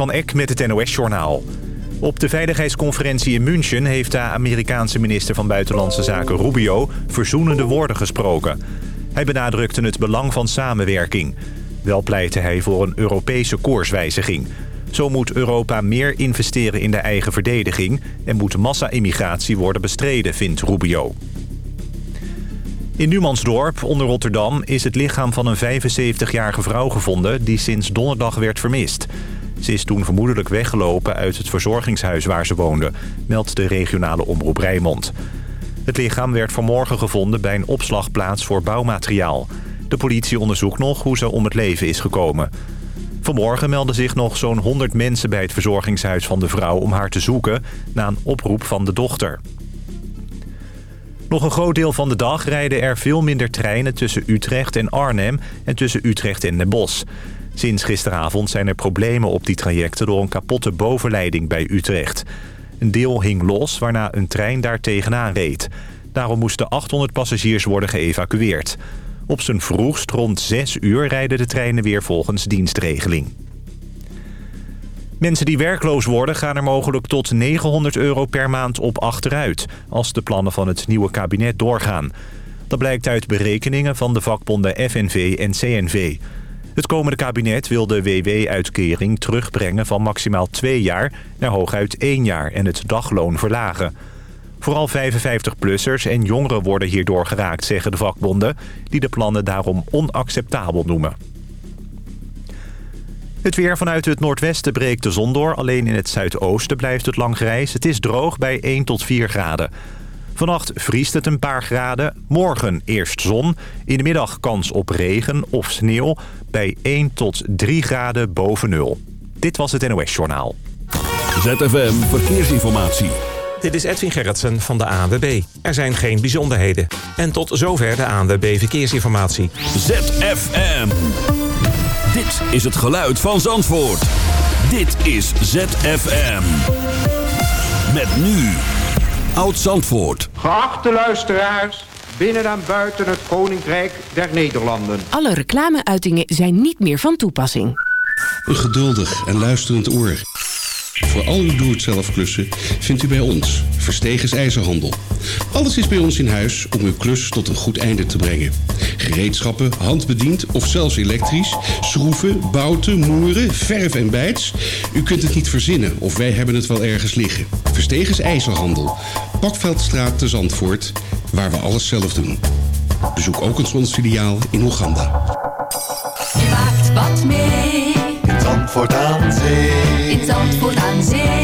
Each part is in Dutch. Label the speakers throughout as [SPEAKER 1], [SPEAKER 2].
[SPEAKER 1] Van Eck met het NOS-journaal. Op de veiligheidsconferentie in München heeft de Amerikaanse minister van Buitenlandse Zaken Rubio verzoenende woorden gesproken. Hij benadrukte het belang van samenwerking. Wel pleitte hij voor een Europese koerswijziging. Zo moet Europa meer investeren in de eigen verdediging... en moet massa-immigratie worden bestreden, vindt Rubio. In Numansdorp, onder Rotterdam, is het lichaam van een 75-jarige vrouw gevonden... die sinds donderdag werd vermist. Ze is toen vermoedelijk weggelopen uit het verzorgingshuis waar ze woonde... meldt de regionale omroep Rijnmond. Het lichaam werd vanmorgen gevonden bij een opslagplaats voor bouwmateriaal. De politie onderzoekt nog hoe ze om het leven is gekomen. Vanmorgen melden zich nog zo'n 100 mensen bij het verzorgingshuis van de vrouw... om haar te zoeken na een oproep van de dochter. Nog een groot deel van de dag rijden er veel minder treinen tussen Utrecht en Arnhem... en tussen Utrecht en Den Bosch. Sinds gisteravond zijn er problemen op die trajecten door een kapotte bovenleiding bij Utrecht. Een deel hing los, waarna een trein daar tegenaan reed. Daarom moesten 800 passagiers worden geëvacueerd. Op zijn vroegst rond 6 uur rijden de treinen weer volgens dienstregeling. Mensen die werkloos worden gaan er mogelijk tot 900 euro per maand op achteruit... als de plannen van het nieuwe kabinet doorgaan. Dat blijkt uit berekeningen van de vakbonden FNV en CNV... Het komende kabinet wil de WW-uitkering terugbrengen van maximaal twee jaar naar hooguit één jaar en het dagloon verlagen. Vooral 55-plussers en jongeren worden hierdoor geraakt, zeggen de vakbonden... die de plannen daarom onacceptabel noemen. Het weer vanuit het noordwesten breekt de zon door. Alleen in het zuidoosten blijft het lang grijs. Het is droog bij 1 tot 4 graden. Vannacht vriest het een paar graden. Morgen eerst zon. In de middag kans op regen of sneeuw. Bij 1 tot 3 graden boven nul. Dit was het NOS Journaal.
[SPEAKER 2] ZFM Verkeersinformatie.
[SPEAKER 3] Dit is Edwin Gerritsen van de ANWB. Er zijn geen bijzonderheden. En tot zover de ANWB Verkeersinformatie.
[SPEAKER 2] ZFM. Dit is het geluid van Zandvoort. Dit is ZFM. Met nu... Oud-Zandvoort.
[SPEAKER 4] Geachte luisteraars, binnen en buiten het Koninkrijk der Nederlanden.
[SPEAKER 5] Alle reclameuitingen zijn niet meer van toepassing.
[SPEAKER 6] Een geduldig en luisterend oor. Voor al uw doe-het-zelf klussen vindt u bij ons Verstegens IJzerhandel. Alles is bij ons in huis om uw klus tot een goed einde te brengen. Gereedschappen, handbediend of zelfs elektrisch, schroeven, bouten, moeren, verf en bijts. U kunt het niet verzinnen of wij hebben het wel ergens liggen. Verstegens IJzerhandel. Pakveldstraat te Zandvoort, waar we alles zelf doen. Bezoek ook ons filiaal in Oeganda.
[SPEAKER 7] Je maakt wat mee.
[SPEAKER 8] In Zandvoort aan Zee.
[SPEAKER 7] In Zandvoort aan Zee.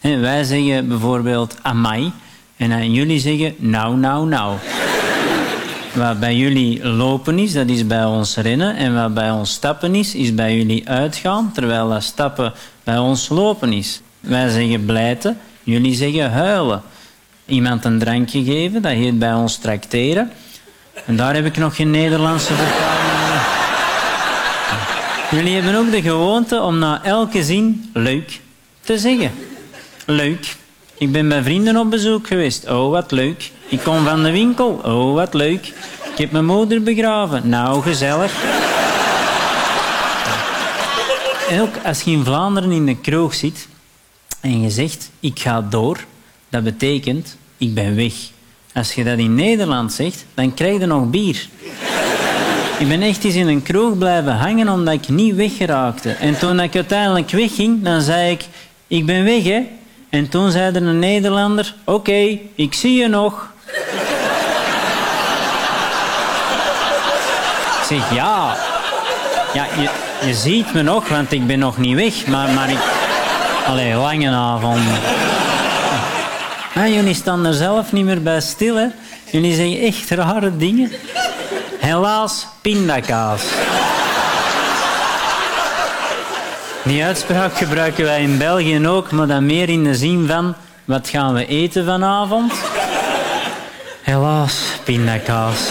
[SPEAKER 9] Wij zeggen bijvoorbeeld amai en dan jullie zeggen nou, nou, nou. Wat bij jullie lopen is, dat is bij ons rennen. En wat bij ons stappen is, is bij jullie uitgaan. Terwijl dat stappen bij ons lopen is. Wij zeggen blijten, jullie zeggen huilen. Iemand een drankje geven, dat heet bij ons tracteren. En daar heb ik nog geen Nederlandse vertaling. Jullie hebben ook de gewoonte om na elke zin leuk te zeggen. Leuk. Ik ben bij vrienden op bezoek geweest. Oh, wat leuk. Ik kom van de winkel. Oh, wat leuk. Ik heb mijn moeder begraven. Nou, gezellig. En ook als je in Vlaanderen in de kroeg zit en je zegt ik ga door, dat betekent ik ben weg. Als je dat in Nederland zegt, dan krijg je nog bier. Ik ben echt eens in een kroeg blijven hangen omdat ik niet weggeraakte. En toen ik uiteindelijk wegging, dan zei ik, ik ben weg hè. En toen zei er een Nederlander, oké, ik zie je nog. ik zeg, ja, ja je, je ziet me nog, want ik ben nog niet weg. Maar, maar ik... Allee, lange avond. Ah, jullie staan er zelf niet meer bij stil, hè. Jullie zeggen echt rare dingen. Helaas, pindakaas. Die uitspraak gebruiken wij in België ook, maar dan meer in de zin van... Wat gaan we eten vanavond? Helaas, pindakaas.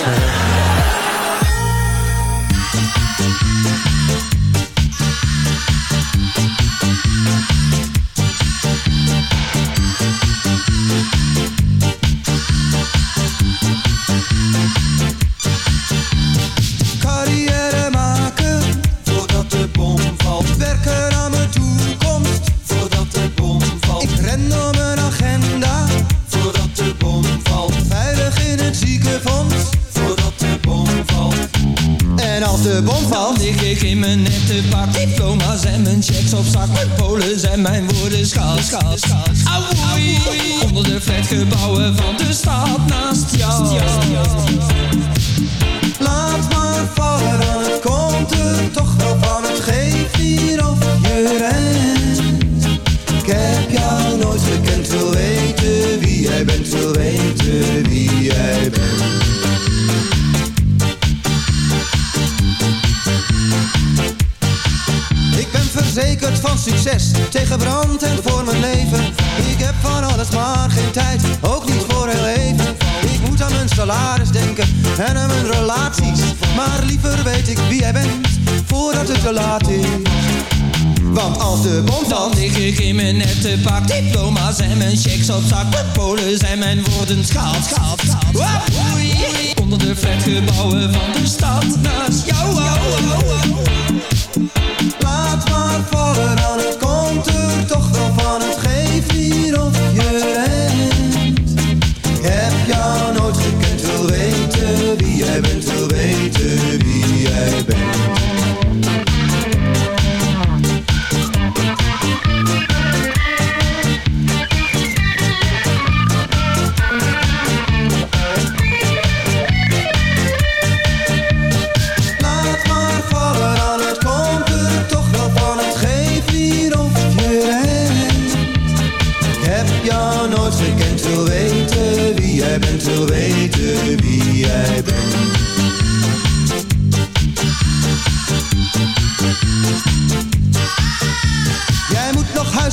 [SPEAKER 10] Als de bom valt,
[SPEAKER 11] lig ik in mijn nette pak. Diploma's en mijn checks op zak. Mijn polen zijn mijn woorden schaal, schaal, schaal. Auwoei, onder de flatgebouwen van de stad naast jou.
[SPEAKER 10] laat maar vallen, dan het komt er toch wel van. Het geeft hier of je rent. Ik heb jou nooit gekend, wil weten wie jij bent, wil weten wie jij bent. Succes, tegen brand en voor mijn leven. Ik heb van alles maar geen tijd, ook niet voor heel even. Ik moet aan mijn salaris denken en aan mijn relaties. Maar liever weet ik wie jij bent, voordat het te laat is. Want als de bom
[SPEAKER 11] Dan lig ik in mijn nette pak. Diploma's en mijn checks op zak. Mijn polen zijn mijn woorden schaal, schaal, schaal. Onder de flatgebouwen van de stad naast jou.
[SPEAKER 10] Laat maar vallen, dan het komt er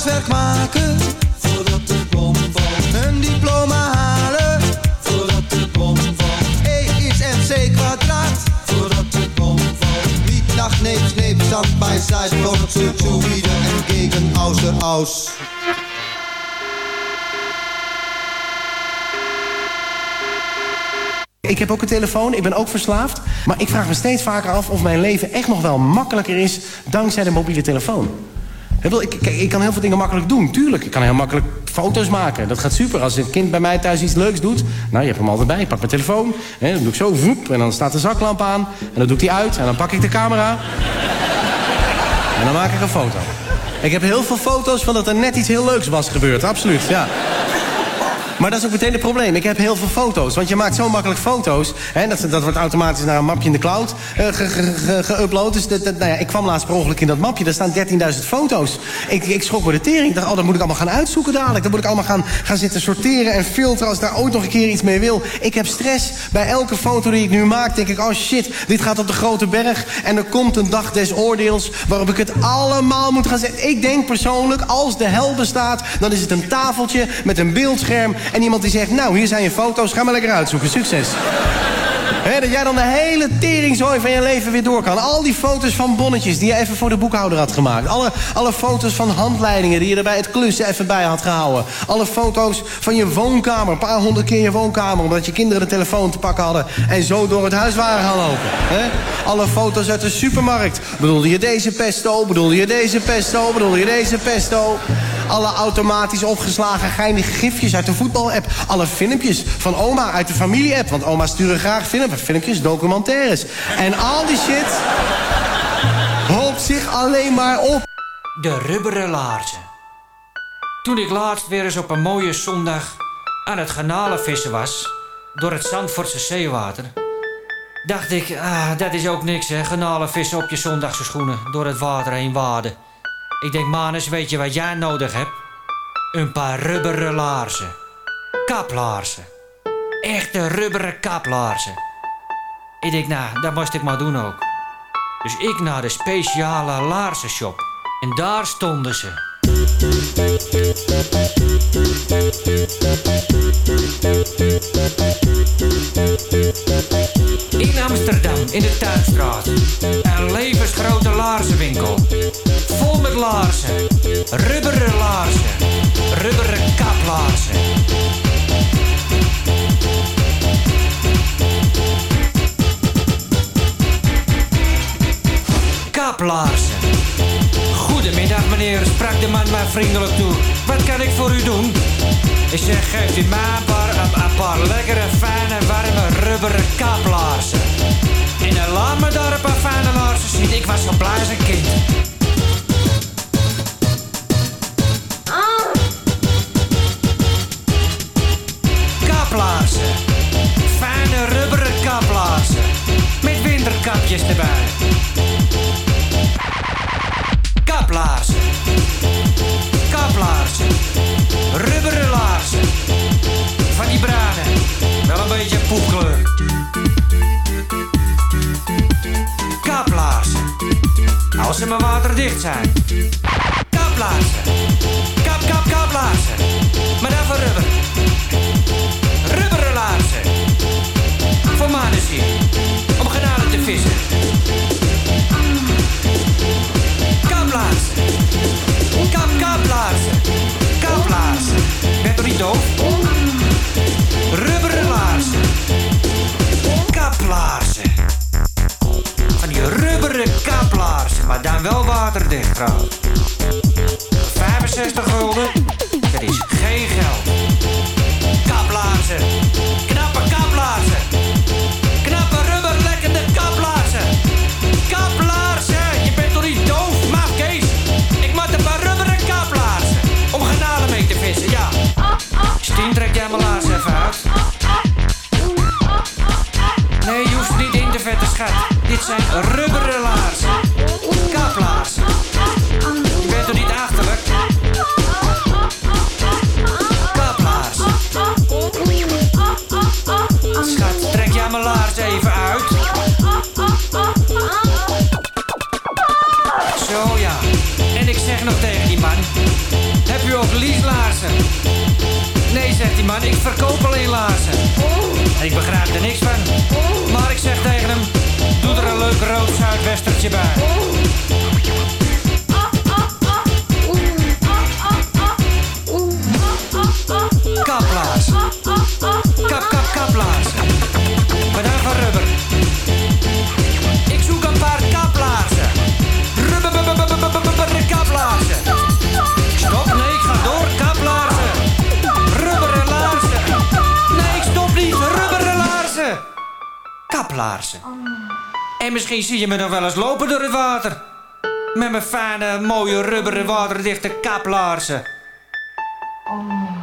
[SPEAKER 10] huiswerk maken voordat de bom valt. Een diploma halen voordat de bom valt. E is MC kwadraat voordat de bom valt. Niet nach neep, sneep, stand bij side, Produkte zu wieder en gegen außer aus.
[SPEAKER 12] Ik heb ook een telefoon, ik ben ook verslaafd. Maar ik vraag me steeds vaker af of mijn leven echt nog wel makkelijker is... dankzij de mobiele telefoon. Ik, ik kan heel veel dingen makkelijk doen, tuurlijk. Ik kan heel makkelijk foto's maken. Dat gaat super. Als een kind bij mij thuis iets leuks doet... nou, je hebt hem altijd bij. Ik pak mijn telefoon, hè, dan doe ik zo, voep... en dan staat de zaklamp aan. En dan doe ik die uit en dan pak ik de camera. en dan maak ik een foto. Ik heb heel veel foto's van dat er net iets heel leuks was gebeurd. Absoluut, ja. Maar dat is ook meteen het probleem. Ik heb heel veel foto's. Want je maakt zo makkelijk foto's. Hè, dat, dat wordt automatisch naar een mapje in de cloud eh, ge- ge- ge- geüpload. Dus dat, dat- nou ja, ik kwam laatst per ongeluk in dat mapje. Daar staan 13.000 foto's. Ik, ik schrok me de tering. Ik dacht, oh, dat moet ik allemaal gaan uitzoeken dadelijk. Dan moet ik allemaal gaan, gaan zitten sorteren en filteren... als ik daar ooit nog een keer iets mee wil. Ik heb stress. Bij elke foto die ik nu maak, denk ik... oh shit, dit gaat op de grote berg. En er komt een dag des oordeels... waarop ik het allemaal moet gaan zetten. Ik denk persoonlijk, als de hel bestaat... dan is het een tafeltje met een beeldscherm... en iemand die zegt, nou, hier zijn je foto's, ga maar lekker uitzoeken. Succes. Dat jij dan de hele teringzooi van je leven weer door kan. Al die foto's van bonnetjes die je even voor de boekhouder had gemaakt. Alle, alle foto's van handleidingen die je er bij het klussen even bij had gehouden. Alle foto's van je woonkamer. Een paar honderd keer je woonkamer. Omdat je kinderen de telefoon te pakken hadden. En zo door het huis waren gaan lopen. Alle foto's uit de supermarkt. Bedoelde je deze pesto? Bedoelde je deze pesto? Bedoelde je deze pesto? Alle automatisch opgeslagen geinige gifjes uit de voetbal-app. Alle filmpjes van oma uit de familie-app. Want oma sturen graag film, filmpjes, documentaires. En al die shit hoopt zich alleen maar op.
[SPEAKER 13] De rubberen laarzen. Toen ik laatst weer eens op een mooie zondag aan het garnalenvissen was... door het Zandvoortse zeewater... dacht ik, ah, dat is ook niks hè, garnalenvissen op je zondagse schoenen... door het water heen waden. Ik denk, Manus, weet je wat jij nodig hebt? Een paar rubberen laarzen. Kaplaarzen. Echte rubberen kaplaarzen. Ik denk, nou, dat moest ik maar doen ook. Dus ik naar de speciale laarzenshop. En daar stonden ze. In Amsterdam, in de Tuinstraat. Een levensgrote laarzenwinkel. Vol met laarzen. Rubberen laarzen. Rubberen kaplaarzen. Kaplaarzen. Goedemiddag meneer, sprak de man mij vriendelijk toe. Wat kan ik voor u doen? Ik zeg, geeft u mij een paar, een, een lekkere, fijne, warme, rubberen kaplaarzen. En dan laat daar een paar fijne laarzen zien. Ik was een kind. Kaplaarzen. Fijne rubberen kaplaarzen. Met winterkapjes erbij. Kaplaarzen. Kaplaarzen. Rubberen laarzen. Van die bruine. Wel een beetje poepkleur. Kaplaarzen. Als ze maar waterdicht zijn. Maar dan wel waterdicht trouwens. 65 gulden. Dat is geen geld. Kaplaarzen. Knappe kaplaarzen. Knappe rubberlekkende kaplaarzen. Kaplaarzen. Je bent toch niet doof, maaf Kees? Ik maak een paar rubberen kaplaarzen. Om genade mee te vissen, ja. Stien, trek jij mijn laarzen even uit. Nee, je hoeft niet in te vetten, schat. Dit zijn rubberen laarzen. Zeg nog tegen die man. Heb u ook lieslaarzen? Nee, zegt die man, ik verkoop alleen laarzen. Ik begrijp er niks van. Maar ik zeg tegen hem, doe er een leuk rood zuidwestertje bij. Kaplaarzen. Kap, kap, kaplaarzen. Maar dan van rubber. Kaplaarzen. En misschien zie je me nog wel eens lopen door het water. Met mijn fijne, mooie, rubberen, waterdichte kaplaarzen.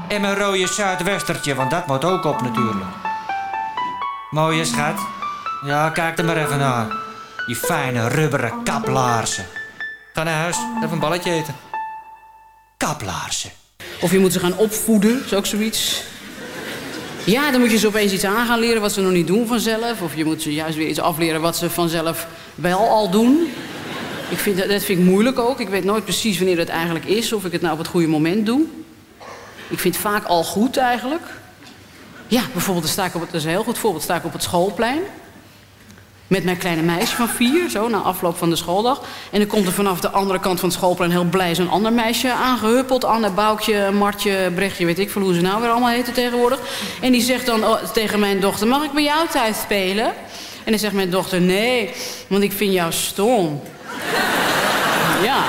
[SPEAKER 13] En mijn rode zuidwestertje, want dat moet ook op natuurlijk. Mooie schat. Ja, kijk er maar even naar. Die fijne, rubberen kaplaarzen. Ga naar huis, even een balletje eten. Kaplaarzen.
[SPEAKER 14] Of je moet ze gaan opvoeden, is ook zoiets. Ja, dan moet je ze opeens iets aan gaan leren wat ze nog niet doen vanzelf. Of je moet ze juist weer iets afleren wat ze vanzelf wel al doen. Ik vind, dat vind ik moeilijk ook. Ik weet nooit precies wanneer dat eigenlijk is. Of ik het nou op het goede moment doe. Ik vind het vaak al goed eigenlijk. Ja, bijvoorbeeld dan sta op dat is een heel goed voorbeeld, sta ik op het schoolplein. Met mijn kleine meisje van vier, zo, na afloop van de schooldag. En dan komt er vanaf de andere kant van het schoolplein heel blij zo'n ander meisje aangehuppeld. Anne, Boukje, Martje, Brechtje, weet ik veel hoe ze nou weer allemaal heten tegenwoordig. En die zegt dan oh, tegen mijn dochter, mag ik bij jou thuis spelen? En dan zegt mijn dochter, nee, want ik vind jou stom. ja.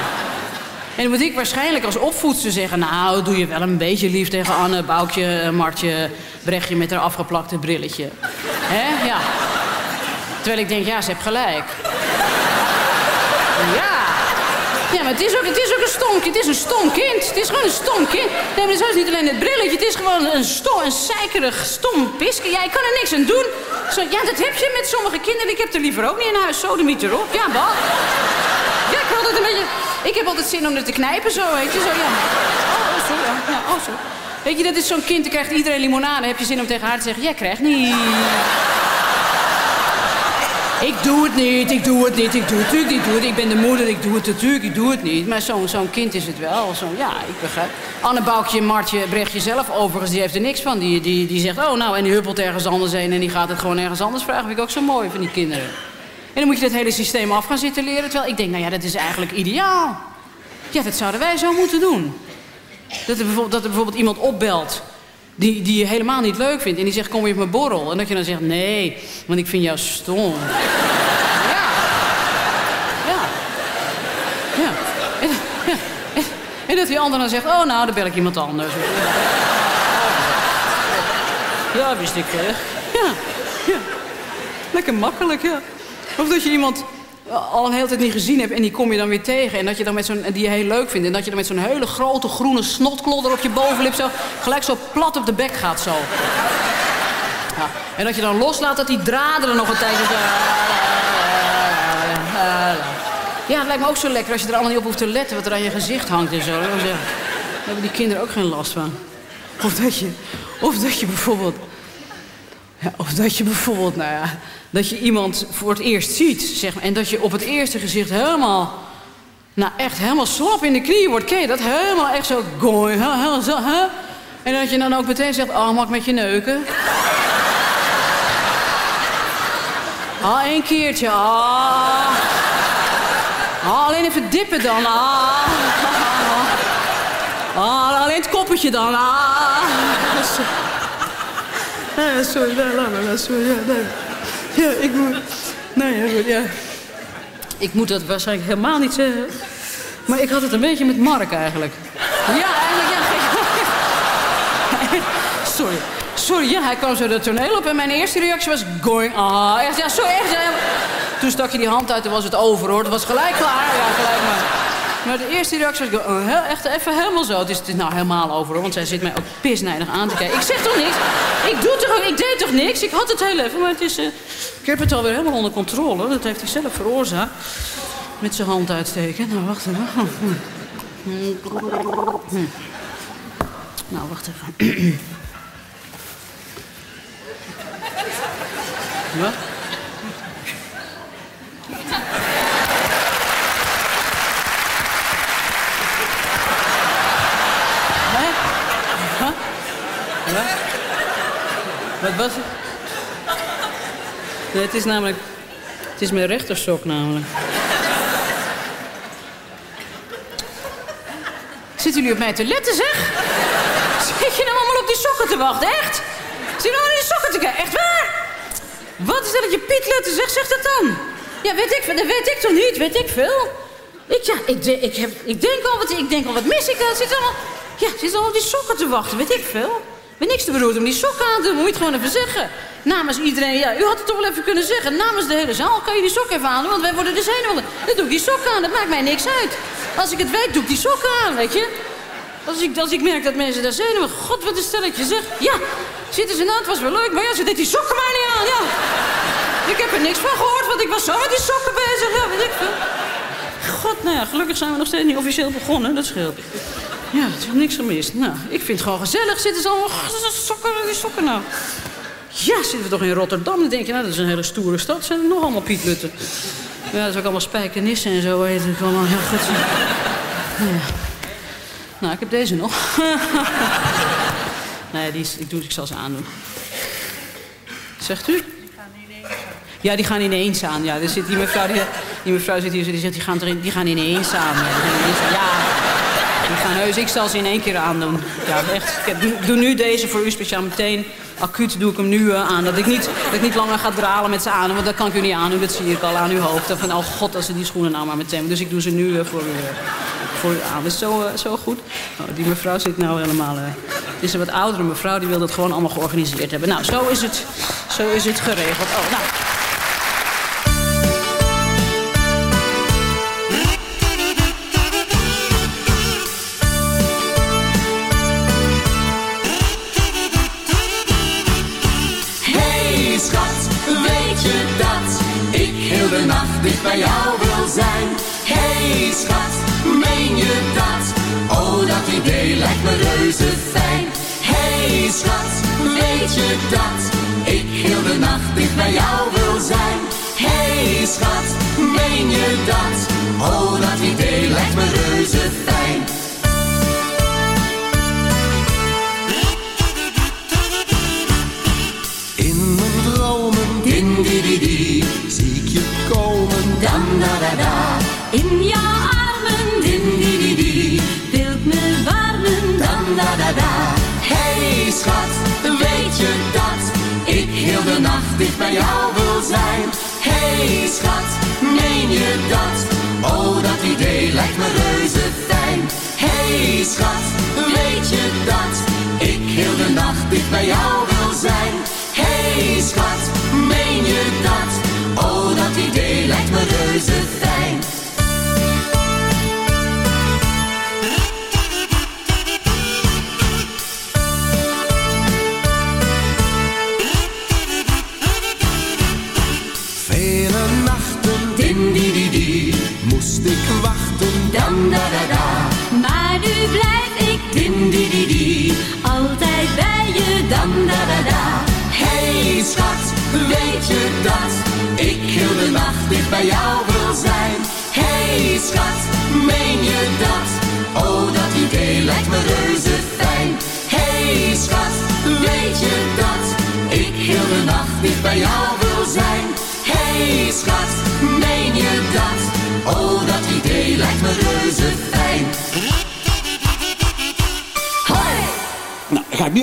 [SPEAKER 14] En dan moet ik waarschijnlijk als opvoedster zeggen... nou, doe je wel een beetje lief tegen Anne, Boukje, Martje... Brechtje met haar afgeplakte brilletje. Hè? Ja. Terwijl ik denk, ja, ze heeft gelijk. Ja. Ja, maar het is ook, het is ook een stom kind. Het is een stom kind. Het is gewoon een stom kind. Nee, maar het is niet alleen het brilletje. Het is gewoon een stom, een zeikerig, stom piske. Jij kan er niks aan doen. Zo, ja, dat heb je met sommige kinderen. Ik heb er liever ook niet in huis. Zo, de miet erop. Ja, bal. Ja, ik altijd een beetje... Ik heb altijd zin om er te knijpen zo, weet je. Zo, ja. Oh, oh, zo, ja. ja. Oh, zo. Weet je, dat is zo'n kind, dan krijgt iedereen limonade. Heb je zin om tegen haar te zeggen, jij krijgt niet. Ik doe het niet, ik doe het niet, ik doe het natuurlijk niet. Doe het. Ik ben de moeder, ik doe het natuurlijk, ik doe het niet. Maar zo'n zo'n kind is het wel. Zo, ja, ik begrijp. Anne Boukje, Martje, Brechtje zelf overigens, die heeft er niks van. Die, die, die zegt, oh nou, en die huppelt ergens anders heen... en die gaat het gewoon ergens anders vragen. Vind ik ook zo mooi van die kinderen. En dan moet je dat hele systeem af gaan zitten leren. Terwijl ik denk, nou ja, dat is eigenlijk ideaal. Ja, dat zouden wij zo moeten doen. Dat er bijvoorbeeld, dat er bijvoorbeeld iemand opbelt die, die je helemaal niet leuk vindt. En die zegt, kom je op mijn borrel? En dat je dan zegt, nee, want ik vind jou stom. ja. Ja. Ja. En, dat die ander dan zegt, oh nou, dan bel ik iemand anders. Ja, wist ik veel. Ja. ja. Lekker makkelijk, ja. Of dat je iemand al een hele tijd niet gezien hebt en die kom je dan weer tegen. En dat je dan met zo'n, die je heel leuk vindt. En dat je dan met zo'n hele grote groene snotklodder op je bovenlip zo... gelijk zo plat op de bek gaat zo. Ja. En dat je dan loslaat dat die draden er nog een tijdje... Ja, het lijkt me ook zo lekker als je er allemaal niet op hoeft te letten... wat er aan je gezicht hangt en zo. Daar hebben die kinderen ook geen last van. Of dat je, of dat je bijvoorbeeld... Of dat je bijvoorbeeld, nou ja, dat je iemand voor het eerst ziet, zeg maar, en dat je op het eerste gezicht helemaal, nou echt helemaal slap in de knieën wordt. Ken je dat? Helemaal echt zo, gooi, zo? En dat je dan ook meteen zegt, oh, mag ik met je neuken? Ah, één keertje, ah. Ah, alleen even dippen dan, ah. Ah, alleen het koppetje dan, ah. Ja, sorry, laat maar, sorry, ja, nee. Ja, ik moet... Nee, ja, goed, ja. Ik moet dat waarschijnlijk helemaal niet zeggen. Maar ik had het een beetje met Mark eigenlijk. Ja, eigenlijk, ja. Sorry. Sorry, ja, hij kwam zo de toneel op en mijn eerste reactie was going, ah, echt, ja, zo echt. Ja. Toen stak je die hand uit en was het over, hoor. Het was gelijk klaar, ja, gelijk maar. Maar de eerste reactie was, oh, he- echt even helemaal zo. Het is, nou helemaal over, hoor, want zij zit mij ook pisnijdig aan te kijken. Ik zeg toch niks? Ik doe toch ook, ik deed toch niks? Ik had het heel even, maar het is... eh, ik heb het alweer helemaal onder controle. Dat heeft hij zelf veroorzaakt. Met zijn hand uitsteken. Nou, wacht even. Hm. Nou, wacht even. Wat? Hè? Huh? Wat? Was het? Het is namelijk... Het is mijn rechtersok namelijk. Zitten jullie op mij te letten, zeg? Zit je nou allemaal op die sokken te wachten, echt? Zit je nou naar die sokken te kijken? Echt waar? Wat is dat dat je Piet letten zegt? Zeg dat dan. Ja, weet ik, dat weet ik toch niet? Weet ik veel? Ik, ja, ik, ik, heb, ik denk al wat, ik denk al wat mis ik dan. Zit allemaal, ja, zit allemaal op die sokken te wachten. Weet ik veel. Ben niks te beroerd om die sokken aan te doen. Moet je het gewoon even zeggen. Namens iedereen, ja, u had het toch wel even kunnen zeggen. Namens de hele zaal kan je die sokken even aan want wij worden de zenuwen. Dan doe ik die sokken aan, dat maakt mij niks uit. Als ik het weet, doe ik die sokken aan, weet je. Als ik, als ik merk dat mensen daar zenuwen... God, wat een stelletje, zeg. Ja, zitten ze nou, het was wel leuk, maar ja, ze deed die sokken maar niet aan, ja. Ik heb er niks van gehoord, want ik was zo met die sokken bezig. Ja, weet ik veel. God, nou ja, gelukkig zijn we nog steeds niet officieel begonnen, dat scheelt. Ja, het is niks gemist. Nou, ik vind het gewoon gezellig. Zitten ze allemaal sokken, die sokken nou. Ja, zitten we toch in Rotterdam? Dan denk je, nou, dat is een hele stoere stad. Zijn er nog allemaal pietlutten? Ja, dat is ook allemaal spijkenissen en zo. Heet het allemaal. Ja, goed. Nou, ik heb deze nog. nee, die is, ik, doe, ik zal ze aandoen. Zegt u? Ja, die gaan ineens aan. Ja, er zit die mevrouw, die, die mevrouw zit hier, die zegt, die gaan, erin, die gaan ineens aan. Ja, die gaan ineens aan. Ja, heus. Ik zal ze in één keer aandoen. Ja, echt. Ik doe, nu deze voor u speciaal meteen. Acuut doe ik hem nu eh, aan. Dat ik, niet, dat ik niet langer ga dralen met ze aan. Want dat kan ik u niet aandoen. Dat zie ik al aan uw hoofd. Van, oh god, als ze die schoenen nou maar meteen. Dus ik doe ze nu eh, voor, u, eh, voor u aan. Dat is zo, zo goed. Oh, die mevrouw zit nou helemaal... het is een wat oudere mevrouw. Die wil dat gewoon allemaal georganiseerd hebben. Nou, zo is het, zo is het geregeld. Oh, nou...
[SPEAKER 7] me reuze fijn. Hey schat, weet je dat ik heel de nacht dicht bij jou wil zijn? Hey schat, meen je dat? Oh, dat idee lijkt me reuze fijn.
[SPEAKER 10] In mijn dromen,
[SPEAKER 7] din di di di,
[SPEAKER 10] zie ik je komen.
[SPEAKER 7] Dan da da da,
[SPEAKER 15] In jouw
[SPEAKER 7] Hey schat, weet je dat? Ik heel de nacht dicht bij jou wil zijn. Hey schat, meen je dat? Oh, dat idee lijkt me reuze fijn. Hey schat, weet je dat? Ik heel de nacht dicht bij jou wil zijn. Hey schat, meen je dat?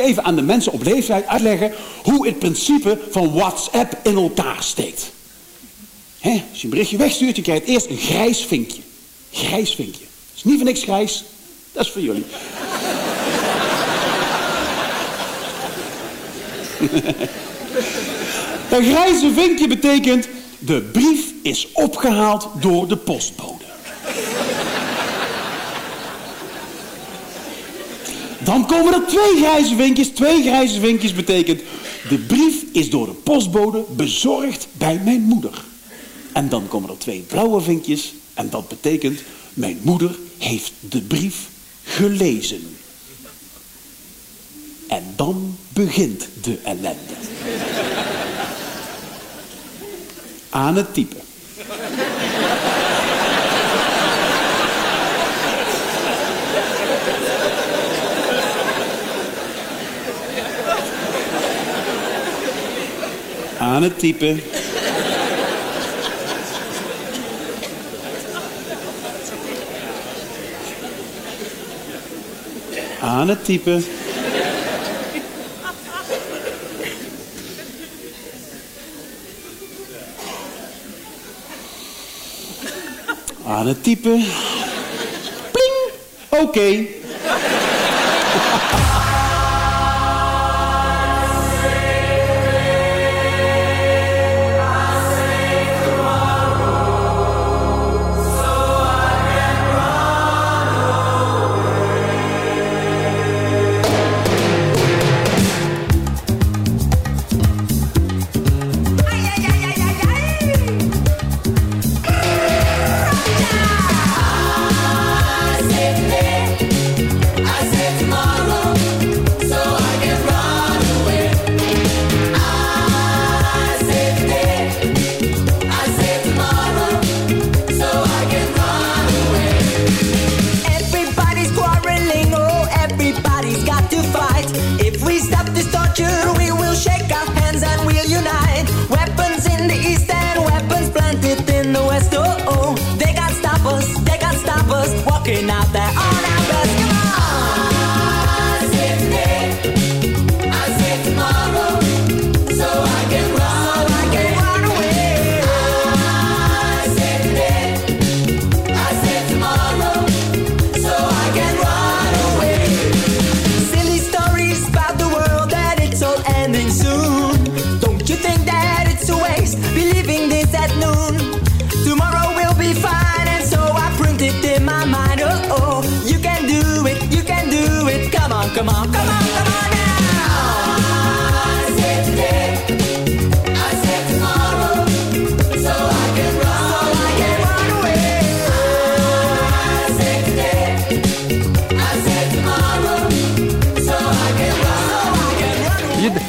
[SPEAKER 16] Even aan de mensen op leeftijd uitleggen hoe het principe van WhatsApp in elkaar steekt. Als je een berichtje wegstuurt, je krijgt eerst een grijs vinkje. Grijs vinkje. Dat is niet voor niks grijs, dat is voor jullie. Dat grijze vinkje betekent, de brief is opgehaald door de postbode. Dan komen er twee grijze vinkjes. Twee grijze vinkjes betekent... de brief is door de postbode bezorgd bij mijn moeder. En dan komen er twee blauwe vinkjes. En dat betekent... mijn moeder heeft de brief gelezen. En dan begint de ellende. Aan het typen. Aan het typen. Aan het typen. Aan het typen. Pling. Oké.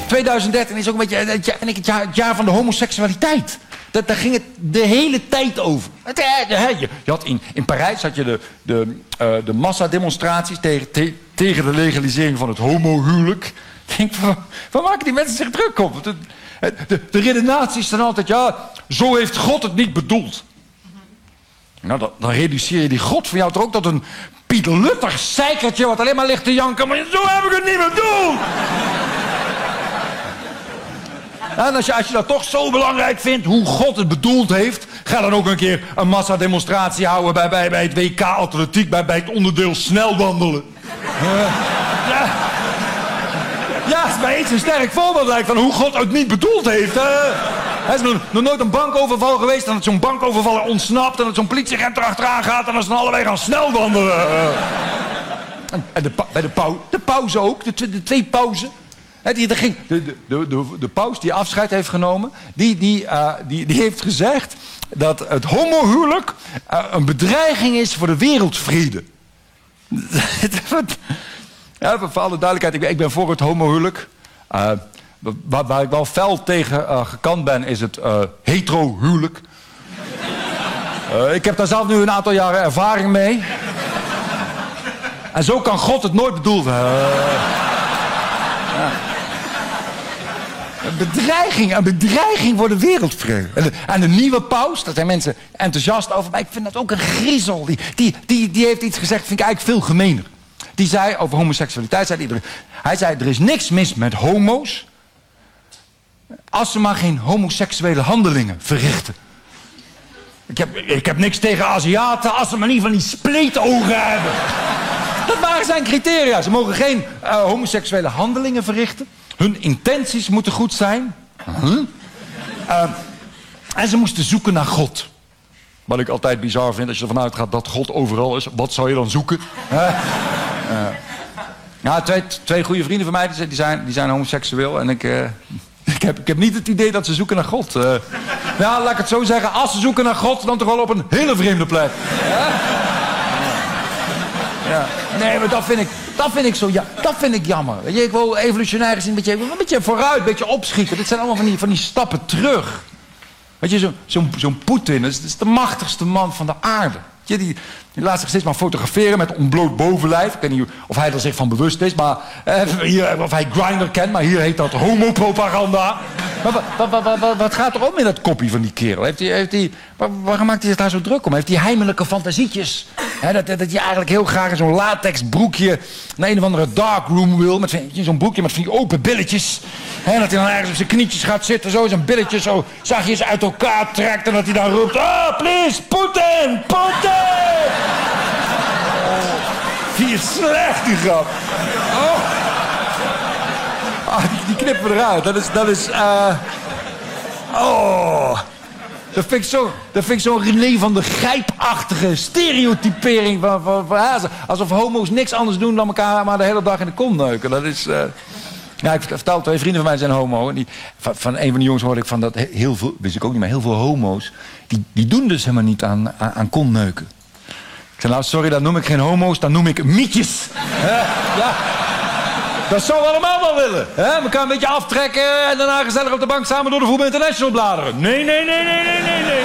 [SPEAKER 17] 2013 is ook een beetje het het jaar, het jaar van de homoseksualiteit. Dat, daar ging het de hele tijd over. Eh, je, had in, in Parijs had je de, de, eh, de massademonstraties tegen, te- tegen de legalisering van het homohuwelijk. Ik denk, van, waar maken die mensen zich druk op? De, de, de redenaties staan altijd, ja, zo heeft God het niet bedoeld. Nou, dan, dan reduceer je die God van jou toch ook tot een Piet Lutter zeikertje... wat alleen maar ligt te janken, maar zo heb ik het niet bedoeld! En als je, dat toch zo belangrijk vindt, hoe God het bedoeld heeft... ga dan ook een keer een massademonstratie houden bij, bij, bij het WK Atletiek... bij, bij het onderdeel snelwandelen. Eh, ja. Het is mij iets een sterk voorbeeld lijkt van hoe God het niet bedoeld heeft. Er is nog, nooit een bankoverval geweest en dat zo'n bankovervaller ontsnapt... en dat zo'n politieagent erachteraan gaat en dat ze dan allebei gaan snelwandelen. En, en de, bij de, pau, de pauze ook, de, de twee pauzen. Die, ging, de, de, de, de, paus die afscheid heeft genomen, die, die, eh, die, die heeft gezegd dat het homohuwelijk eh, een bedreiging is voor de wereldvrede. ja, voor alle duidelijkheid, ik ben, ik ben voor het homohuwelijk. Eh, waar, waar ik wel fel tegen gekant ben, is het heterohuwelijk. Ik heb daar zelf nu een aantal jaren ervaring mee. En zo kan God het nooit bedoeld hebben. Ja. Een bedreiging, een bedreiging voor de wereldvrede. En de, en de nieuwe paus, daar zijn mensen enthousiast over, maar ik vind dat ook een griezel. Die, die, die, die heeft iets gezegd, vind ik eigenlijk veel gemener. Die zei over homoseksualiteit, zei iedereen, hij zei er is niks mis met homo's, als ze maar geen homoseksuele handelingen verrichten. Ik heb, ik heb niks tegen Aziaten als ze maar niet van die spleetogen hebben. Dat waren zijn criteria. Ze mogen geen eh, homoseksuele handelingen verrichten. Hun intenties moeten goed zijn. Huh? Eh, en ze moesten zoeken naar God. Wat ik altijd bizar vind, als je ervan uitgaat dat God overal is. Wat zou je dan zoeken? Hè? Eh, twee, twee goede vrienden van mij die zijn, die zijn, homoseksueel. En ik, eh, ik, heb, ik heb niet het idee dat ze zoeken naar God. Ja, laat ik het zo zeggen. Als ze zoeken naar God, dan toch wel op een hele vreemde plek. Ja. Nee, maar dat vind ik, dat vind ik zo ja, dat vind ik jammer. Weet je, ik wil evolutionair gezien een beetje, een beetje vooruit, een beetje opschieten. Dit zijn allemaal van die, van die stappen terug. Weet je, zo'n zo'n zo'n Poetin is, is de machtigste man van de aarde. Je, die, die laat zich steeds maar fotograferen met ontbloot bovenlijf. Ik weet niet of hij er zich van bewust is, maar, eh, hier, of hij Grindr kent, maar hier heet dat homopropaganda. Maar wa- wa- wa- wa- wa- wat gaat er om in dat kopje van die kerel? Heeft hij, heeft hij, waar, waarom maakt hij zich daar zo druk om? Heeft hij heimelijke fantasietjes? Dat, dat, je eigenlijk heel graag in zo'n latex broekje naar een of andere darkroom wil. Met zo'n broekje met van die open billetjes. Hè, dat hij dan ergens op zijn knietjes gaat zitten, zo zijn billetjes zo zachtjes uit elkaar trekt. En dat hij dan roept, ah, please, Poetin, Poetin! Die is slecht, die grap. Oh. Ah, die, knippen eruit. Dat is, dat is, eh... Oh. Dat vind ik zo, zo'n René van de Grijpachtige stereotypering van, van, van ja, alsof homo's niks anders doen dan elkaar maar de hele dag in de kont neuken. Dat is, eh, ja, ik vertel twee vrienden van mij zijn homo. Die, van, een van die jongens hoorde ik van dat he- heel veel, wist ik ook niet, maar heel veel homo's, die, die doen dus helemaal niet aan, aan, aan. Ik zei, nou sorry, dan noem ik geen homo's, dan noem ik mietjes. Ja. Dat zou we allemaal wel willen. Hè? Elkaar een beetje aftrekken en daarna gezellig op de bank samen door de Voetbal International bladeren. Nee, nee, nee, nee, nee, nee, nee.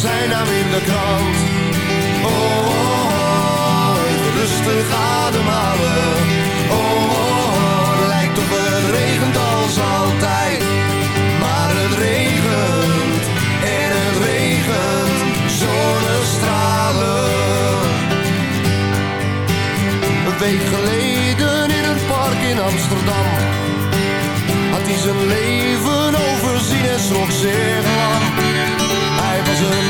[SPEAKER 8] zijn naam in de krant. Oh, oh, oh, oh even rustig ademhalen. Oh, oh, oh, oh lijkt op het regent als altijd. Maar het regent en het regent zonnestralen. Een week geleden in een park in Amsterdam had hij zijn leven overzien en schrok zeer lang. Hij was een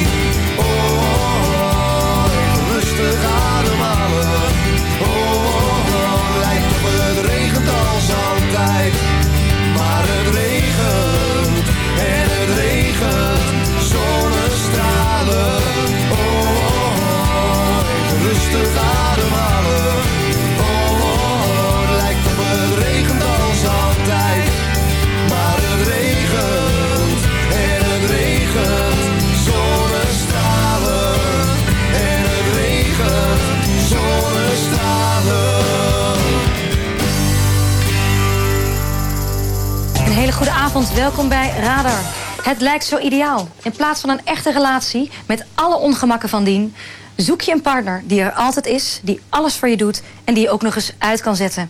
[SPEAKER 18] Welkom bij Radar. Het lijkt zo ideaal. In plaats van een echte relatie met alle ongemakken van dien, zoek je een partner die er altijd is, die alles voor je doet en die je ook nog eens uit kan zetten.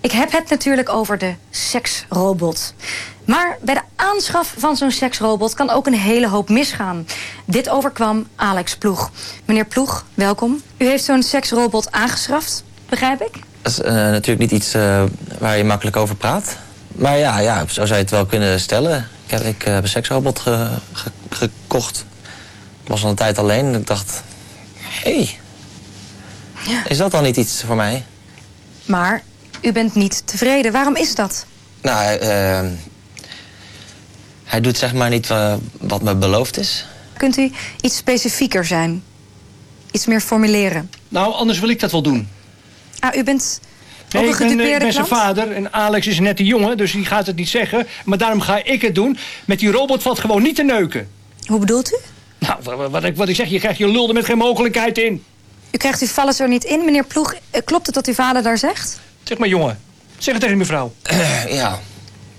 [SPEAKER 18] Ik heb het natuurlijk over de seksrobot. Maar bij de aanschaf van zo'n seksrobot kan ook een hele hoop misgaan. Dit overkwam Alex Ploeg. Meneer Ploeg, welkom. U heeft zo'n seksrobot aangeschaft, begrijp ik?
[SPEAKER 19] Dat is eh, natuurlijk niet iets eh, waar je makkelijk over praat. Maar ja, ja, zo zou je het wel kunnen stellen. Ik heb, ik, eh, heb een seksrobot ge- ge- gekocht. Ik was al een tijd alleen en ik dacht... Hé, hey, is dat dan niet iets voor mij?
[SPEAKER 18] Maar u bent niet tevreden. Waarom is dat?
[SPEAKER 19] Nou, eh, hij doet zeg maar niet eh, wat me beloofd is.
[SPEAKER 18] Kunt u iets specifieker zijn? Iets meer formuleren?
[SPEAKER 20] Nou, anders wil ik dat wel doen.
[SPEAKER 18] Ah, u bent
[SPEAKER 20] Nee,
[SPEAKER 18] een
[SPEAKER 20] ik ben, ik
[SPEAKER 18] gedupeerde
[SPEAKER 20] ben zijn vader en Alex is net een jongen, dus die gaat het niet zeggen. Maar daarom ga ik het doen. Met die robot valt gewoon niet te neuken.
[SPEAKER 18] Hoe bedoelt u?
[SPEAKER 20] Nou, wat, wat, ik, wat ik zeg, je krijgt je lul er met geen mogelijkheid in.
[SPEAKER 18] U krijgt uw vallen er niet in, meneer Ploeg. Eh, Klopt het wat uw vader daar zegt?
[SPEAKER 20] Zeg maar, jongen. Zeg het tegen mevrouw.
[SPEAKER 19] ja.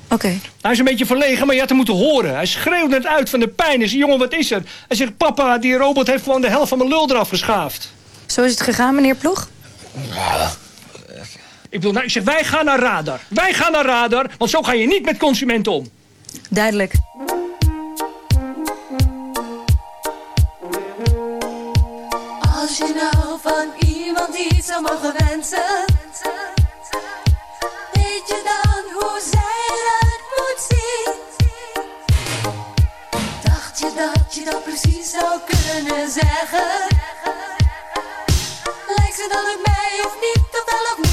[SPEAKER 18] Oké.
[SPEAKER 20] Hij is een beetje verlegen, maar je had hem moeten horen. Hij schreeuwt net uit van de pijn. Hij zegt, jongen, wat is er? Hij zegt, papa, die robot heeft gewoon de helft van mijn lul eraf geschaafd.
[SPEAKER 18] Zo is het gegaan, meneer Ploeg?
[SPEAKER 20] Ik bedoel, nou, ik zeg, wij gaan naar Radar. Wij gaan naar Radar, want zo ga je niet met consumenten om.
[SPEAKER 18] Duidelijk.
[SPEAKER 15] Als je nou van iemand iets zou mogen wensen, weet je dan hoe zij eruit moet zien? Dacht je dat je dat precies zou kunnen zeggen? Lijkt ze dan op mij of niet, of wel?
[SPEAKER 10] Doe mij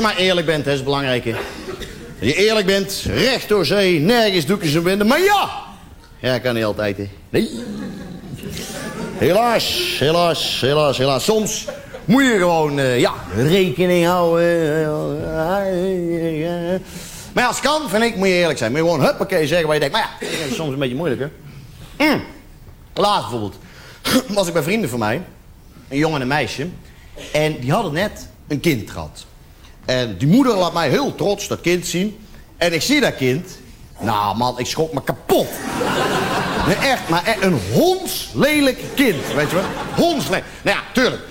[SPEAKER 15] je
[SPEAKER 21] maar eerlijk bent, hè, is het belangrijke. Als je eerlijk bent, recht door zee, nergens doekjes om winden. Maar ja! Ja, kan niet altijd. Nee. Helaas, helaas, helaas, helaas. Soms moet je gewoon, eh, ja, rekening houden. Maar als het kan, vind ik, moet je eerlijk zijn. Moet je gewoon huppakee zeggen waar je denkt. Maar ja, dat is soms een beetje moeilijk, hè. Mm. Laatst bijvoorbeeld was ik bij vrienden van mij. Een jongen en een meisje. En die hadden net een kind gehad. En die moeder laat mij heel trots dat kind zien. En ik zie dat kind. Nou man, ik schrok me kapot. Nee, echt, maar echt een hondslelijk kind, weet je wel. Hondslelijk. Nou ja, tuurlijk.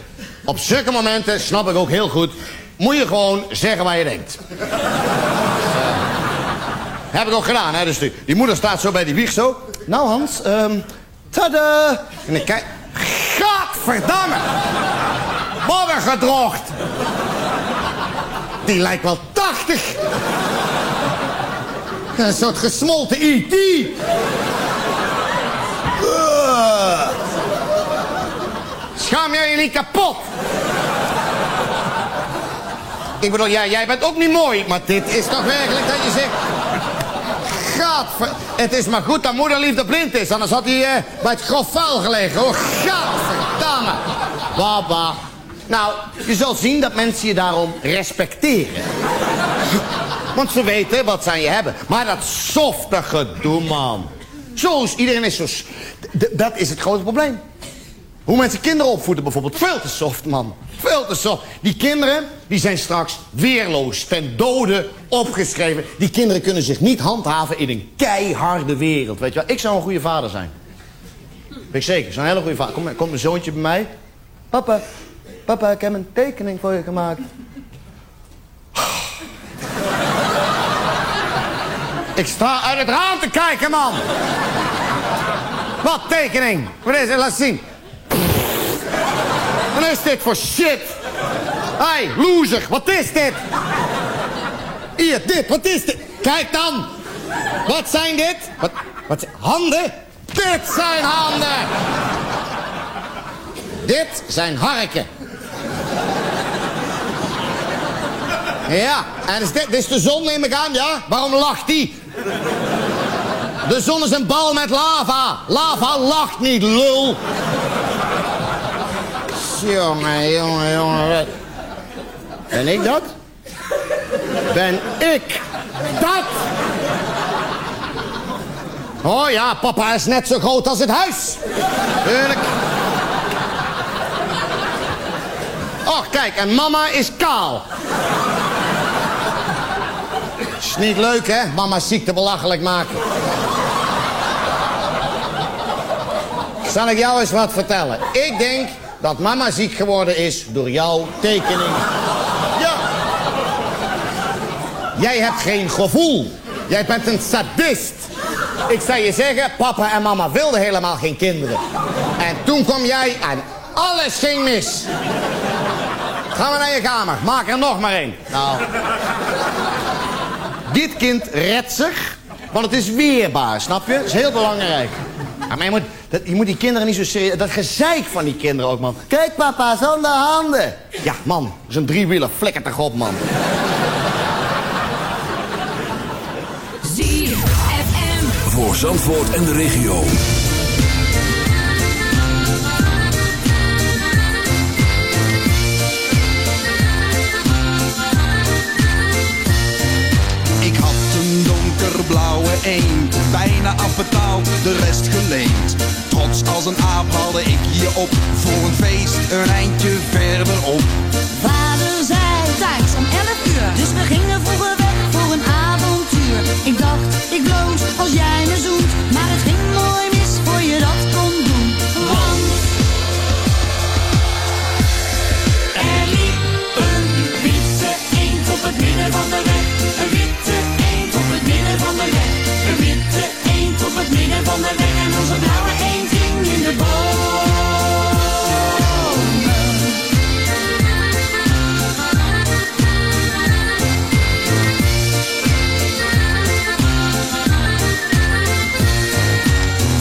[SPEAKER 21] Op zulke momenten, snap ik ook heel goed... moet je gewoon zeggen wat je denkt. Heb ik ook gedaan, hè. Dus die, moeder staat zo bij die wieg zo. Nou Hans, ehm tada! En ik kijk... Gadverdamme! Modder gedroogd! Die lijkt wel 80. Een soort gesmolten E.T. Ugh. Schaam jij niet kapot? Ik bedoel, ja, jij bent ook niet mooi, maar dit is toch werkelijk dat je zegt... Gadver... Het is maar goed dat moederliefde blind is, anders had hij eh, bij het grof vuil gelegen, hoor. Gadverdamme. Baba. Nou, je zal zien dat mensen je daarom respecteren. Want ze weten wat ze aan je hebben. Maar dat softe gedoe, man. Zo is iedereen is zo... dat is het grote probleem. Hoe mensen kinderen opvoeden bijvoorbeeld. Veel te soft, man. Veel te soft. Die kinderen, die zijn straks weerloos, ten dode opgeschreven. Die kinderen kunnen zich niet handhaven in een keiharde wereld. Weet je wel, ik zou een goede vader zijn. Ik zeker, ik een hele goede vader. Komt kom mijn zoontje bij mij. Papa, papa, ik heb een tekening voor je gemaakt. Ik sta uit het raam te kijken, man. Wat tekening? Wat is het? Laat zien. Wat is dit voor shit? Hey, loser, wat is dit? Hier, dit, wat is dit? Kijk dan. Wat zijn dit? Wat, wat handen? Dit zijn handen. Dit zijn harken. Ja, en is dit, is de zon neem ik aan, ja? Waarom lacht die? De zon is een bal met lava. Lava lacht niet, lul. Jongen, jongen, jongen. Ben ik dat? Ben ik dat? Oh ja, papa is net zo groot als het huis. Tuurlijk. Och, kijk, en mama is kaal. Is niet leuk, hè? Mama's ziekte belachelijk maken. Zal ik jou eens wat vertellen? Ik denk dat mama ziek geworden is door jouw tekening. Ja. Jij hebt geen gevoel. Jij bent een sadist. Ik zou je zeggen, papa en mama wilden helemaal geen kinderen. En toen kwam jij en alles ging mis. Ga maar naar je kamer. Maak er nog maar één. Nou. Dit kind redt zich Want het is weerbaar, snap je? Dat is heel belangrijk. Ja, maar je moet, dat, je moet die kinderen niet zo serieus... Dat gezeik van die kinderen ook, man. Kijk, papa, zonder handen. Ja, man, zo'n driewieler flikkert toch op, man.
[SPEAKER 22] ZFM.
[SPEAKER 23] Voor Zandvoort en de regio.
[SPEAKER 24] Eend, bijna afbetaald, de rest geleend. Trots als een aap haalde ik je op, voor een feest een eindje verderop.
[SPEAKER 25] Vader zei thuis om 11 uur, dus we gingen vroeger weg voor een avontuur. Ik dacht, ik bloos als jij me zoent, maar het ging mooi mis voor je dat kon doen. Want
[SPEAKER 15] Er liep een witte eend op het midden van de weg. Het midden van de weg. En onze blauwe eend hing in de bomen.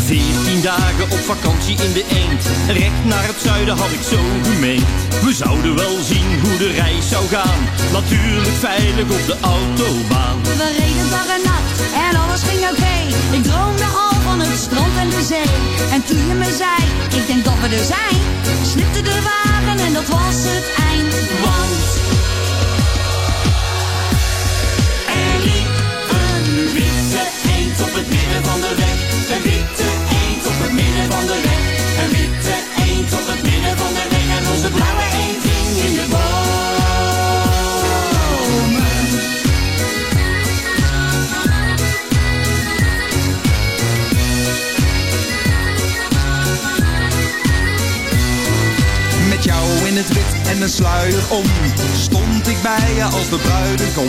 [SPEAKER 26] Veertien dagen op vakantie in de eend. Recht naar het zuiden had ik zo gemeend. We zouden wel zien hoe de reis zou gaan. Natuurlijk veilig op de autobaan.
[SPEAKER 25] we reden dag en nacht en alles ging oké. Ik droomde al van het strand en de zee. En toen je me zei, ik denk dat we er zijn, slipte de wagen en dat was het eind. Want
[SPEAKER 15] Er liep een witte eend op het midden van de weg. En
[SPEAKER 24] een sluier om, stond ik bij je als de bruidegom.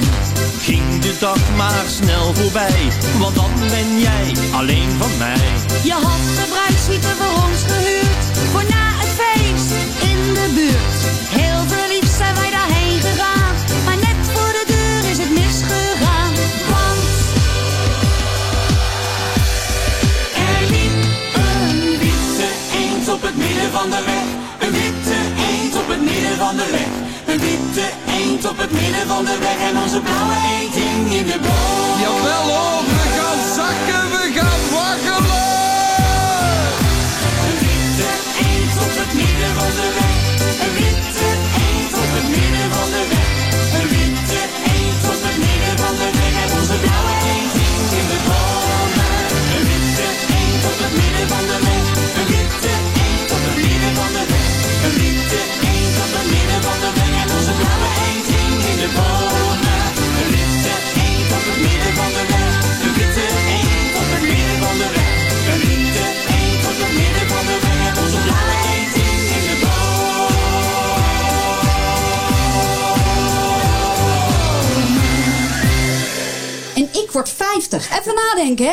[SPEAKER 26] Ging de dag maar snel voorbij, want dan ben jij alleen van mij.
[SPEAKER 25] je had de bruidssuite voor ons gehuurd, voor na het feest in de buurt. Heel verliefd zijn wij daarheen gegaan, maar net voor de deur is het misgegaan. Want
[SPEAKER 15] Er liep een witte eend op het midden van de weg. Van de weg. Een witte eend op het midden van de weg. En onze blauwe eend hing in de boom.
[SPEAKER 24] Jawel hoor, we gaan zakken, we gaan waggelen.
[SPEAKER 15] Een witte eend op het midden van de weg.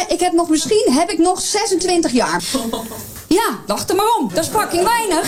[SPEAKER 27] Ik heb nog misschien, heb ik nog 26 jaar. Ja, wacht er maar om. Dat is fucking weinig.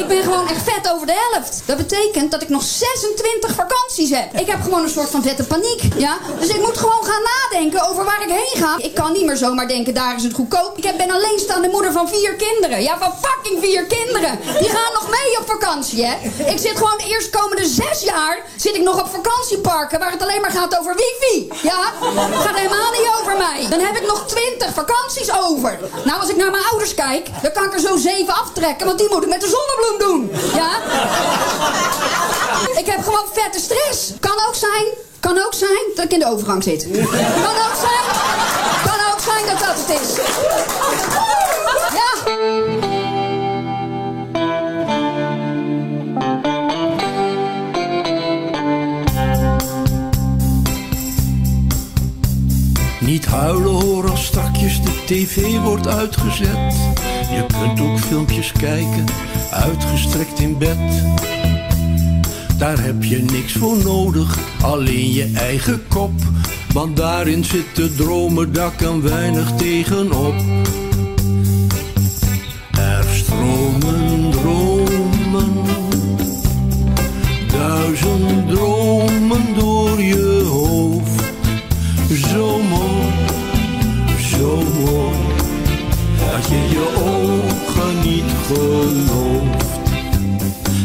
[SPEAKER 27] Ik ben gewoon echt vet over de helft. Dat betekent dat ik nog 26 vakanties heb. Ik heb gewoon een soort van vette paniek. Ja? Dus ik moet gewoon gaan nadenken over waar ik heen ga. Ik kan niet meer zomaar denken, daar is het goedkoop. Ik ben alleenstaande moeder van vier kinderen. Ja, van fucking vier kinderen. Die gaan nog mee op vakantie, hè. Ik zit gewoon de eerstkomende zes jaar... zit ik nog op vakantieparken waar het alleen maar gaat over wifi. Ja? Het gaat helemaal niet over mij. Dan heb ik nog 20 vakanties over. Nou, als ik naar mijn ouders kijk... dan kan er zo zeven aftrekken... want die moet ik met de zonnebloem doen. Ja? Ik heb gewoon vette stress. Kan ook zijn... Kan ook zijn dat ik in de overgang zit. Kan ook zijn... Kan ook zijn dat dat het is. Ja.
[SPEAKER 28] Niet huilen hoor als strakjes de tv wordt uitgezet. Je kunt ook filmpjes kijken, uitgestrekt in bed. Daar heb je niks voor nodig, alleen je eigen kop. Want daarin zitten dromen, daar kan weinig tegenop. Er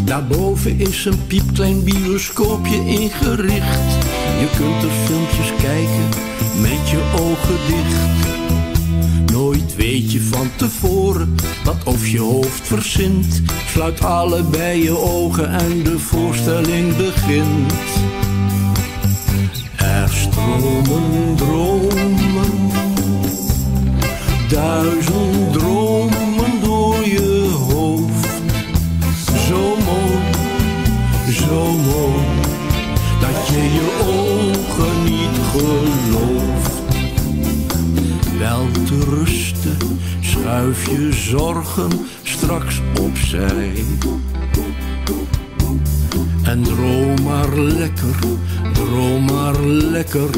[SPEAKER 28] Daarboven is een piepklein bioscoopje ingericht. Je kunt er filmpjes kijken met je ogen dicht. Nooit weet je van tevoren wat of je hoofd verzint. Sluit allebei je ogen en de voorstelling begint. Er stromen dromen, duizend dromen dat je je ogen niet gelooft. Wel te rusten, schuif je zorgen straks opzij. En droom maar lekker, droom maar lekker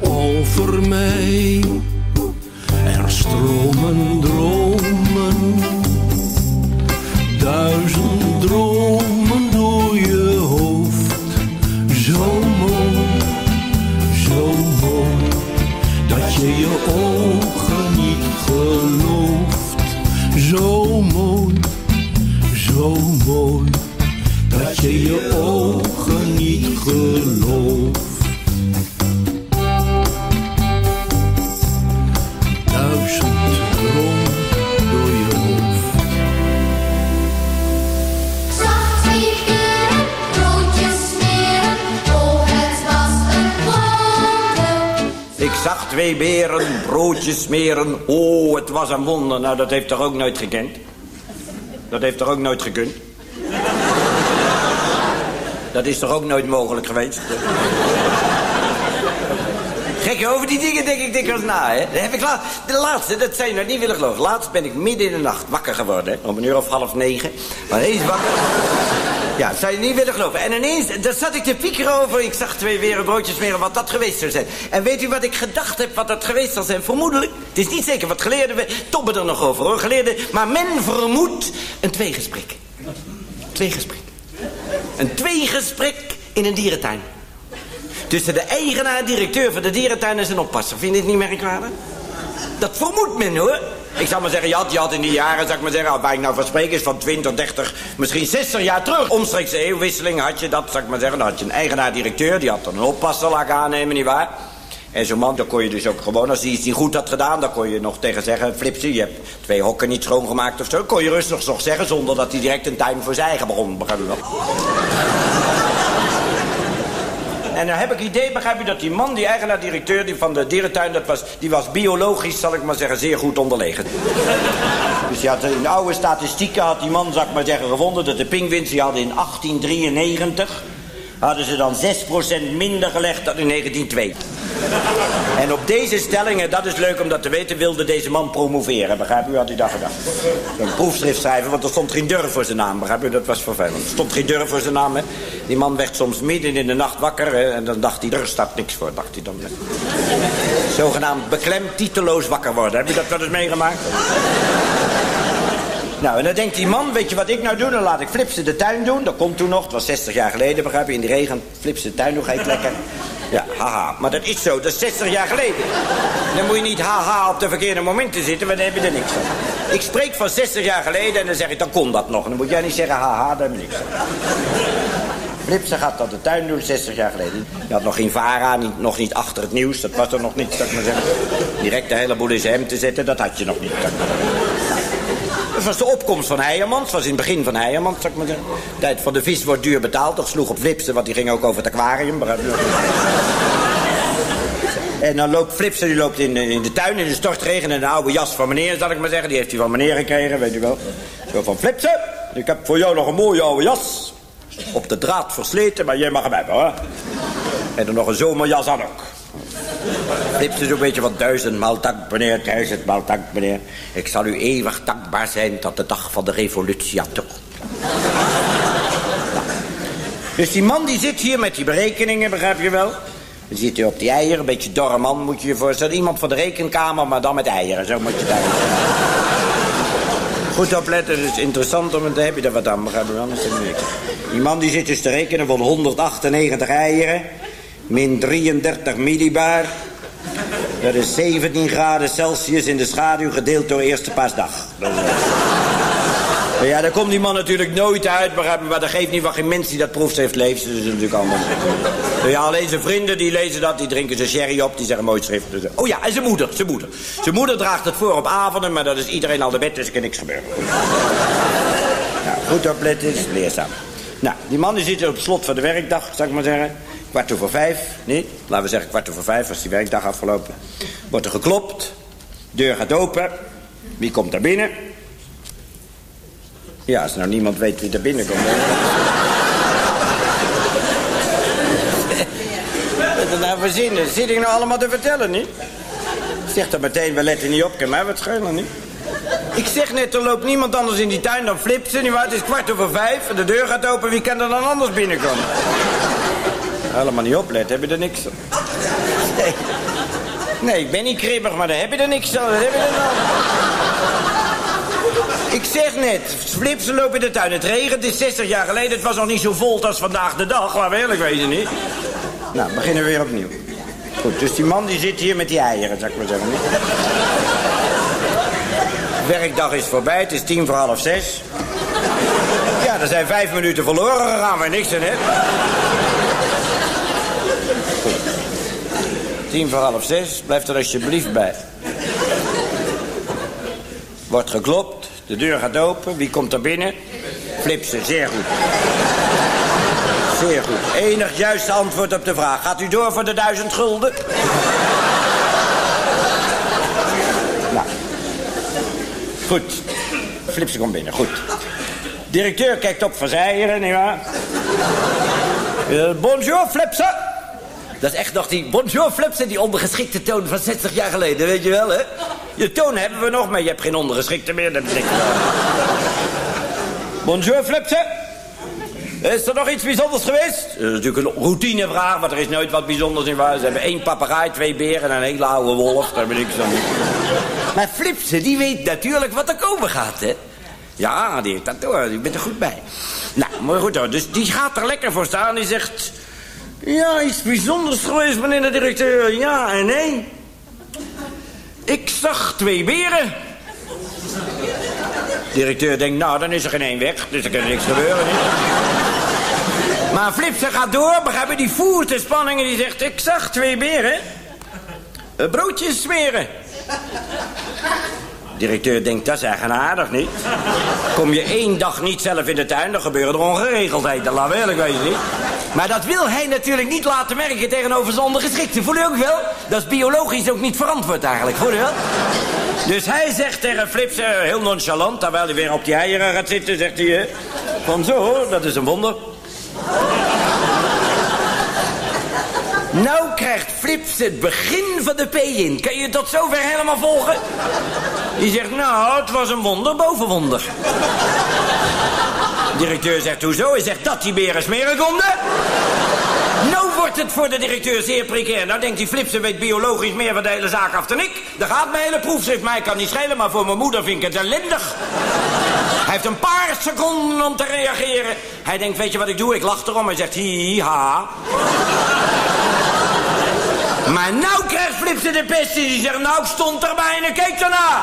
[SPEAKER 28] over mij. Er stromen dromen, duizend dromen mooi dat je je ogen niet gelooft. Duizend dromen door je hoofd.
[SPEAKER 29] Zag twee keren broodjes smeren, oh het was een wonder.
[SPEAKER 30] Ik zag twee beren broodjes smeren. Oh, het was een wonder. Nou, dat heeft toch ook nooit gekend? Dat heeft toch ook nooit gekund? Dat is toch ook nooit mogelijk geweest? Gek, over die dingen denk ik dikwijls na, hè. Dat heb ik la de laatste, dat zou je nou niet willen geloven. Laatst ben ik midden in de nacht wakker geworden. Om een uur of half negen. Maar ineens wakker... Ja, dat zou je niet willen geloven. En ineens, daar zat ik te piekeren over. Ik zag twee wereldbroodjes meer wat dat geweest zou zijn. En weet u wat ik gedacht heb wat dat geweest zal zijn? Vermoedelijk. Het is niet zeker wat geleerden we tobben er nog over, hoor. Geleerden. Maar men vermoedt een tweegesprek. Tweegesprek. Een tweegesprek in een dierentuin. Tussen de eigenaar, directeur van de dierentuin en zijn oppasser. Vind je dit niet merkwaardig? Dat vermoedt men hoor. Ik zou maar zeggen, je had, je had in die jaren, zou ik maar zeggen, waar ik nou van spreek, is van 20, 30, misschien 60 jaar terug. Omstreeks eeuwwisseling had je dat, zou ik maar zeggen, dan had je een eigenaar-directeur, die had dan een oppasser laten aannemen, nietwaar? En zo'n man, dan kon je dus ook gewoon, als hij iets goed had gedaan, dan kon je nog tegen zeggen, Flipsie, je hebt twee hokken niet schoongemaakt of zo. kon je rustig nog zeggen, zonder dat hij direct een tuin voor zijn eigen begon, begrijp? En dan heb ik idee, begrijp je, dat die man, die eigenaar-directeur die van de dierentuin, dat was, die was biologisch, zal ik maar zeggen, zeer goed onderlegen. Dus die had in oude statistieken, had die man, zal ik maar zeggen, gevonden dat de pinguïns, die hadden in 1893, hadden ze dan 6% minder gelegd dan in 1902. En op deze stellingen, dat is leuk om dat te weten, wilde deze man promoveren. Begrijp u, had hij dat gedaan? Een proefschrift schrijven, want er stond geen durf voor zijn naam. Begrijp u, dat was vervelend. Er stond geen durf voor zijn naam, hè. Die man werd soms midden in de nacht wakker, hè, en dan dacht hij, er staat niks voor, dacht hij dan. Zogenaamd beklemd, titeloos wakker worden. Heb je dat wel eens meegemaakt? Nou, en dan denkt die man, weet je wat ik nou doe? Dan laat ik Flipse de tuin doen. Dat komt toen nog, het was 60 jaar geleden, begrijp je? In de regen, Flipse de tuin ga ik lekker. Ja, haha. Maar dat is zo, dat is 60 jaar geleden. Dan moet je niet haha op de verkeerde momenten zitten, want dan heb je er niks van. Ik spreek van 60 jaar geleden en dan zeg ik, dan kon dat nog. Dan moet jij niet zeggen haha, daar heb je niks van. Flipse gaat dat de tuin doen, 60 jaar geleden. Je had nog geen VARA, niet, nog niet achter het nieuws. Dat was er nog niet, zou ik maar zeggen. Direct de hele boel in zijn hem te zetten, dat had je nog niet. zou ik maar zeggen. Dat was de opkomst van Heijermans. Was in het begin van Heijermans, zou ik maar zeggen. De tijd van de vis wordt duur betaald. Dat sloeg op Flipsen, want die ging ook over het aquarium. je? En dan loopt Flipsen, die loopt in, in de tuin in de stortregen... en een oude jas van meneer, zal ik maar zeggen. Die heeft hij van meneer gekregen, weet u wel. Zo van, Flipsen, ik heb voor jou nog een mooie oude jas. Op de draad versleten, maar jij mag hem hebben, hoor. En dan nog een zomerjas aan ook. Flipsen zo'n beetje van duizendmaal dank, meneer, duizendmaal dank, meneer. Ik zal u eeuwig dankbaar zijn tot de dag van de revolutie aan toe. Dus die man die zit hier met die berekeningen, begrijp je wel? Dan zit hij op die eieren, een beetje dorre man moet je je voorstellen. Iemand van de rekenkamer, maar dan met eieren, zo moet je daar. Goed opletten, het is interessant om dan heb je er wat aan, begrijp je wel? Dat. Die man die zit dus te rekenen van 198 eieren, min 33 millibar. Dat is 17 graden Celsius in de schaduw gedeeld door eerste paasdag. Ja, daar komt die man natuurlijk nooit uit, maar dat geeft niet wat geen mens die dat proefschrift leest. Dus dat is natuurlijk anders. Ja, alleen zijn vrienden die lezen dat, die drinken zijn sherry op, die zeggen mooi schrift. Dus, oh ja, en zijn moeder, zijn moeder. Zijn moeder draagt het voor op avonden, maar dat is iedereen al de bed, dus er kan niks gebeuren. Nou, goed opletten is leerzaam. Nou, die man die zit op het slot van de werkdag, zou ik maar zeggen. Kwart over vijf, nee, laten we zeggen kwart over vijf, als die werkdag afgelopen. Wordt er geklopt, deur gaat open. Wie komt daar binnen? Ja, als nou niemand weet wie daar binnenkomt. dan- Wat nou verzinnen? Zit ik nou allemaal te vertellen, niet? Zeg dan meteen, we letten niet op, kan mij wat schelen, niet? Ik zeg net, er loopt niemand anders in die tuin dan Flipsen, nietwaar? Het is kwart over vijf en de deur gaat open, wie kan er dan anders binnenkomen? Helemaal niet opletten, heb je er niks aan. Nee. Nee, ik ben niet kribbig, maar daar heb je er niks aan. Heb je er? Ik zeg net, Flipsen loopt in de tuin. Het regent, het is 60 jaar geleden. Het was nog niet zo vol als vandaag de dag. Laten we eerlijk wezen, niet? Nou, beginnen we weer opnieuw. Goed, dus die man die zit hier met die eieren, zou ik maar zeggen. Werkdag is voorbij, het is tien voor half zes. Ja, er zijn vijf minuten verloren gegaan, waar je niks aan hebt. Tien voor half zes, blijf er alsjeblieft bij. Wordt geklopt, de deur gaat open, wie komt er binnen? Flipsen, zeer goed. Zeer goed. Enig juiste antwoord op de vraag. Gaat u door voor de duizend gulden? nou. Goed. Flipsen komt binnen, goed. Directeur kijkt op van zijeren, nietwaar? Uh, bonjour, Flipsen. Dat is echt nog die bonjour, Flipsen, die ondergeschikte toon van 60 jaar geleden, weet je wel, hè? Je toon hebben we nog, maar je hebt geen ondergeschikte meer, dat wel. Bonjour, Flipsen. Is er nog iets bijzonders geweest? Dat is natuurlijk een routinevraag, want er is nooit wat bijzonders in waar. Ze hebben één papegaai, twee beren en een hele oude wolf. Daar ben ik zo Maar Flipsen, die weet natuurlijk wat er komen gaat, hè? Ja, die heeft dat door. Je bent er goed bij. Nou, maar goed hoor. Dus die gaat er lekker voor staan. Die zegt... Ja, iets bijzonders geweest, meneer de directeur. Ja en nee. Ik zag twee beren. Directeur denkt, nou, dan is er geen één weg. Dus er kan niks gebeuren? Maar Flipsen gaat door, begrijp? Die voert de spanning en die zegt... Ik zag twee beren. Broodjes smeren. Directeur denkt, dat is eigenaardig, niet? Kom je één dag niet zelf in de tuin, dan gebeuren er ongeregeldheden. Laat we eerlijk wezen, niet? Maar dat wil hij natuurlijk niet laten merken tegenover zijn ondergeschikte. Voel je ook wel? Dat is biologisch ook niet verantwoord eigenlijk, voel je wel? Dus hij zegt tegen Flips, eh, heel nonchalant, terwijl hij weer op die eieren gaat zitten, zegt hij... eh, Van zo, dat is een wonder. Nou krijgt Flips het begin van de P in. Kan je tot zover helemaal volgen? Die zegt, nou, het was een wonder boven wonder. Directeur zegt, hoezo? Hij zegt, dat die beren smeren konden. Nou wordt het voor de directeur zeer precair. Nou denkt die Flipsen weet biologisch meer van de hele zaak af dan ik. Daar gaat mijn hele proefschrift. Mij kan niet schelen, maar voor mijn moeder vind ik het ellendig. Hij heeft een paar seconden om te reageren. Hij denkt, weet je wat ik doe? Ik lach erom. Hij zegt, hi, ha. Maar nou krijgt Flipsen de pest en die zegt, nou stond erbij en ik keek ernaar.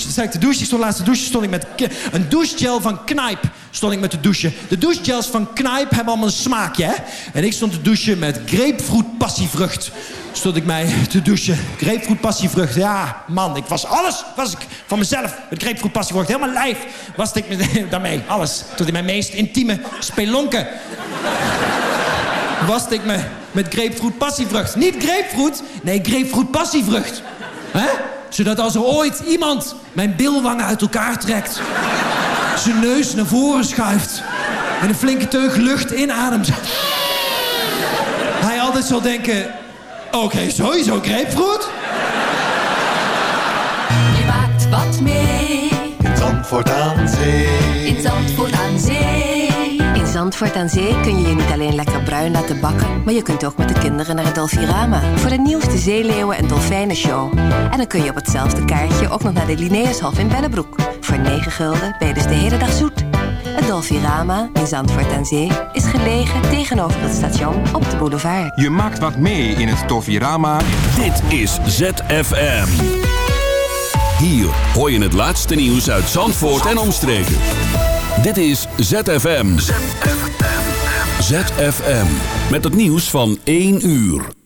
[SPEAKER 31] Ik te douchen. Ik stond laatst te douchen. Stond ik met een douchegel van Knijp. Stond ik met te douchen. De douchegels van Knijp hebben allemaal een smaakje, hè? En ik stond te douchen met grapefruit passievrucht. Stond ik mij te douchen. Grapefruit passievrucht. Ja, man. Ik was alles. Was ik van mezelf. Met grapefruit passievrucht. Helemaal lijf. Was ik me daarmee. Alles. Tot in mijn meest intieme spelonken. Was ik me met grapefruit passievrucht. Niet grapefruit. Nee, grapefruit passievrucht. Hè? Zodat als er ooit iemand mijn bilwangen uit elkaar trekt... zijn neus naar voren schuift... en een flinke teug lucht inademt... hij altijd zal denken... oké, sowieso grapefruit.
[SPEAKER 32] Je maakt wat mee.
[SPEAKER 33] In Zandvoort aan zee.
[SPEAKER 32] In Zandvoort aan Zee.
[SPEAKER 34] In Zandvoort aan Zee kun je je niet alleen lekker bruin laten bakken... maar je kunt ook met de kinderen naar het Dolfirama... voor de nieuwste zeeleeuwen- en dolfijnenshow. En dan kun je op hetzelfde kaartje ook nog naar de Linnaeushof in Bellebroek. Voor 9 gulden ben je dus de hele dag zoet. Het Dolfirama in Zandvoort aan Zee is gelegen tegenover het station op de boulevard.
[SPEAKER 35] Je maakt wat mee in het Dolfirama.
[SPEAKER 23] Dit is ZFM. Hier hoor je het laatste nieuws uit Zandvoort en omstreken. Dit is ZFM. ZFM. Met het nieuws van 1 uur.